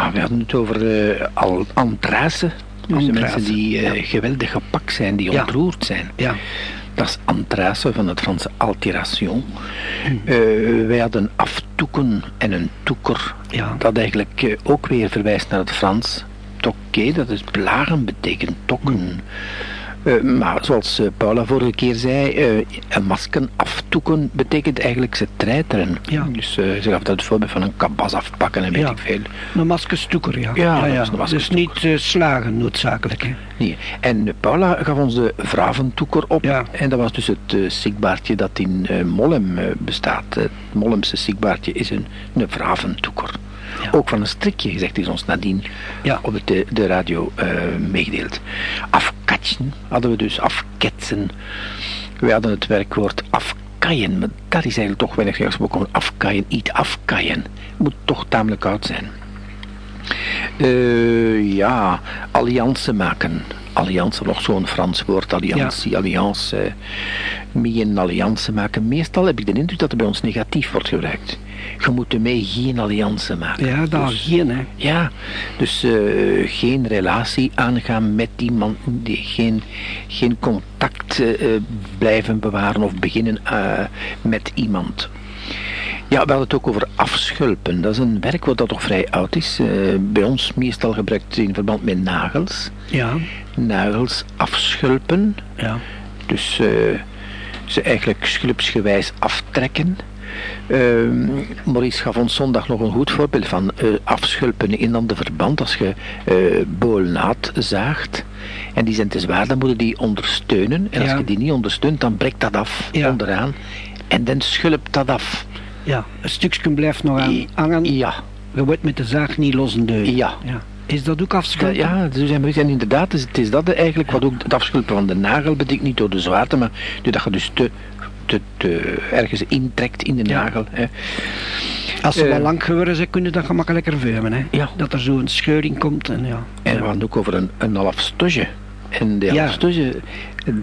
ja, we hadden het over uh, al antrace. Dus mensen die eh, ja. geweldig gepakt zijn, die Ja. ontroerd zijn. Ja. Dat is antrace van het Franse alteration. Hmm. Eh, wij hadden aftoeken en een toeker. Ja. Dat eigenlijk eh, ook weer verwijst naar het Frans. Toqué, dat is blagen, betekent tokken. Hmm. Eh, maar zoals eh, Paula vorige keer zei, eh, een masken aftoeken betekent eigenlijk ze treiteren. Ja. Dus ze gaf dat het voorbeeld van een kabas afpakken en weet Ja. ik veel. Een maskerstoeker, ja. Ja, een Dus niet slagen noodzakelijk. Hè. Nee. En Paula gaf ons de vraventoeker op. Ja. En dat was dus het sikbaardje dat in Mollem bestaat. Het Mollemse sikbaardje is een, een vraventoeker. Ja. Ook van een strikje, gezegd is ons nadien Ja. op de, de radio meegedeeld. Hadden we dus, afketsen. We hadden het werkwoord afkaien, maar dat is eigenlijk toch weinig gesproken. Afkaien, iets afkaien. Moet toch tamelijk oud zijn. Eh, ja, alliantie maken. Alliantie, nog zo'n Frans woord, alliantie, alliance. eh, mee een maken. Meestal heb ik de indruk dat het bij ons negatief wordt gebruikt. Je moet ermee geen alliantie maken. Ja, daar Dus- geen, hè. ja, dus eh, geen relatie aangaan met iemand, die, geen, geen contact eh, eh, blijven bewaren of beginnen met iemand. Ja, we hadden het ook over afschulpen. Dat is een werkwoord dat toch vrij oud is. Bij ons meestal gebruikt in verband met nagels. Ja, Nagels afschulpen. ja. Dus ze eigenlijk schulpsgewijs aftrekken. Ehm, Maurice gaf ons zondag nog een goed voorbeeld van eh, afschulpen in ander verband. Als je eh boolnaad zaagt en die zijn te zwaar, dan moet je die ondersteunen. En als Ja. je die niet ondersteunt, dan breekt dat af Ja. onderaan. En dan schulpt dat af. ja. Een stukje blijft nog aan hangen. Ja, Je wordt met de zaag niet los en deun. Ja. Is dat ook afschulpen? ja, dus en en inderdaad, is, het is dat eigenlijk wat ook het afschulpen van de nagel betekent, niet door de zwaarte, maar doordat je dus te, te, te ergens intrekt in de nagel. Hè. Als ze Eh. wel lang geworden zijn, kun je dat gemakkelijker. Hè? Ja. Dat er zo'n scheuring komt. En, ja. En we hadden ook over een, een halfstosje. En de Ja. halfstosje,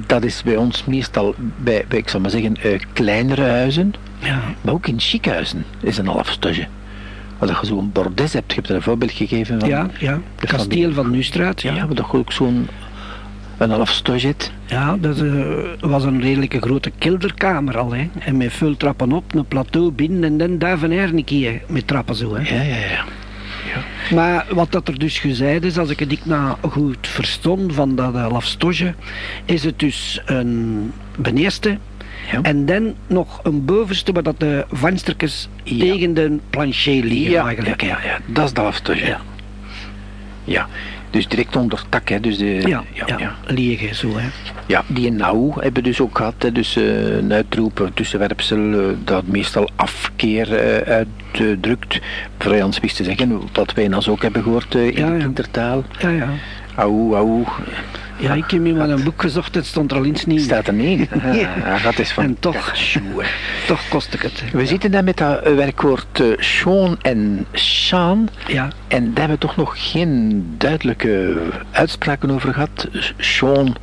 dat is bij ons meestal bij, bij ik zal maar zeggen, eh, kleinere huizen, Ja. maar ook in chichuizen is een halfstosje. Als je zo'n bordes hebt, je hebt er een voorbeeld gegeven van. Ja, ja. de Kasteel van Nustraat. Ja, Ja, maar toch ook zo'n ja dat eh, was een redelijke grote kelderkamer al. Hè. En met veel trappen op, een plateau binnen en dan een keer met trappen zo. Hè. Ja, ja, ja. Maar wat dat er dus gezegd is, als ik het nou goed verstond van dat uh, lafstosje, is het dus een beneerste Ja. en dan nog een bovenste waar dat de venstertjes Ja. tegen de plancher liggen ja, eigenlijk. ja, ja, ja, dat is de halfstosje. Ja. Dus direct onder het tak, hè. Dus de, Ja, ja, ja, ja. liggen zo. Hè. Ja, die nauw hebben dus ook gehad. Hè. Dus eh, een uitroep, tussenwerpsel, eh, dat meestal afkeer eh, uitdrukt. Mevrouw Jans wist te zeggen, wat wij ons ook hebben gehoord eh, in Ja, de kindertaal. Ja, ja. Auw, auw. Ja, ik heb hier maar een boek gezocht, het stond er al eens niet. Staat er niet. Ja. Dat is van En toch. Toch kost ik het. We zitten dan met dat eh, werkwoord eh Sean en Sean. Ja, En daar hebben we toch nog geen duidelijke uitspraken over gehad. Sean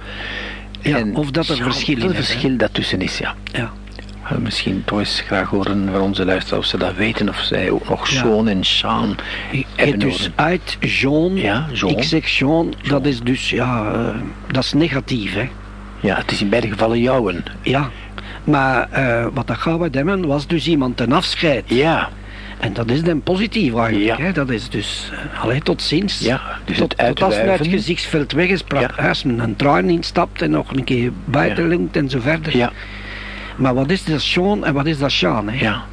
Ja, en of dat er Sean, verschil dat verschil daartussen is, ja. ja. We misschien toch eens graag horen van onze luisteraars of ze dat weten of zij ook nog Ja. Sean en Sean hebben dus horen. uit Jean. Ja, Jean. Ik zeg Jean, dat is dus, ja, eh, dat is negatief, hè. Ja, het is in beide gevallen jouwen. Ja. Maar eh, wat dat gaat bij hem was dus iemand ten afscheid. Ja, En dat is dan positief eigenlijk, Ja. hè. Dat is dus, uh, allee, tot ziens. ja. Dus tot, het tot als men uit gezichtsveld weg is, Ja. als men een trein instapt en nog een keer buiten Ja. en zo verder. Ja, Maar wat is dat Sean en wat is dat hè? ja.